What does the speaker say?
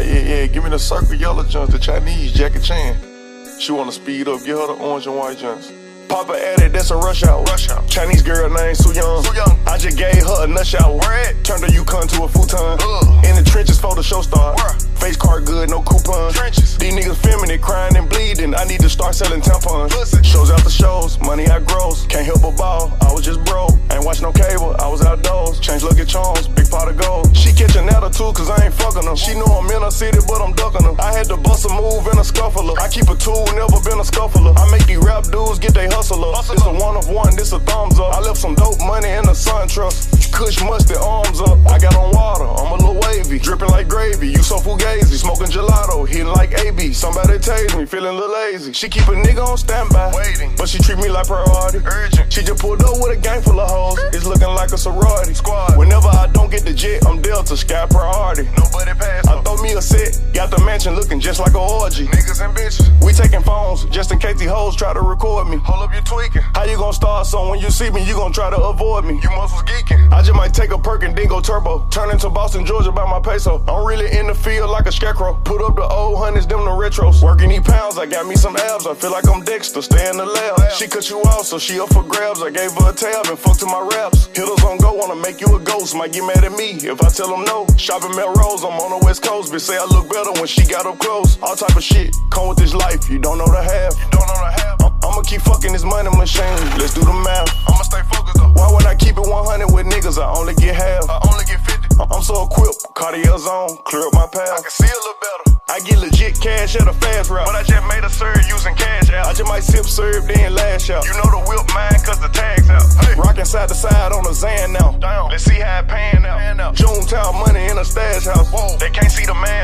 Ah, yeah, yeah, give me the circle yellow joints, the Chinese Jackie Chan. She wanna speed up, get her the orange and white joints. Papa added, that's a rush out. Rush out. Chinese girl named Su Young. Su Young. I just gave her a nut shower. At? Turned her Yukon to a futon. Ugh. In the trenches for the show start. Where? Face card good, no coupon. Trenches. These niggas feminine, crying and bleeding. I need to start selling tampons. Pussy. Shows after shows, money I gross. Can't help but ball, I was just broke. Ain't watch no cable, I was outdoors. Change lucky charms, big pot of gold. She catching attitude cause I her. She know I'm in a city, but I'm ducking her. I had to bust a move in a scuffler. I keep a tool, never been a scuffler. I make these rap dudes get they hustle up. This a one of one, this a thumbs up. I left some dope money in the SunTrust. Kush mustard, arms up. I got on water, I'm a little wavy. Dripping like gravy, you so fugazi. Smoking gelato, hitting like AB. Somebody tase me, feeling a little lazy. She keep a nigga on standby. Waiting. But she treat me like priority. Urgent. She just pulled up with a gang full of hoes. It's looking like a sorority. Squad. Whenever I don't Delta, sky priority. Nobody pass I throw me a set, got the mansion looking just like a orgy. Niggas and bitches. We taking phones just in case these hoes try to record me. Hold up, you tweaking. How you gonna start so when you see me, you gonna try to avoid me? You muscles geeking. I just might take a perk and then go turbo. Turn into Boston, Georgia by my peso. I'm really in the field like a scarecrow. Put up the old hundreds, them the retros. Working these pounds, I got me some abs. I feel like I'm Dexter, stay in the lab. She cut you off, so she up for grabs. I gave her a tab and fucked to my raps. Hitters on go, wanna make you a ghost. Might get mad at me if I tell them no. Shopping Melrose, I'm on the west coast. Bitch say I look better when she got up close. All type of shit, come with this life, you don't know the half. You don't know the half. I'm- I'ma keep fucking this money machine. Let's do the math. I'ma stay focused though. Why would I keep it 100 with niggas? I only get half. I only get 50. I'm so equipped, Cartier zone, clear up my path. I can see a little better. I get legit cash at a fast route. But I just made a serve using cash I just might sip, serve, then lash out. You know the whip mine cause the tag's out. Hey. Rockin' side to side on a Xan now. Down. Let's see how it pan out. Junetown money in a stash house. Whoa. They can't see the man.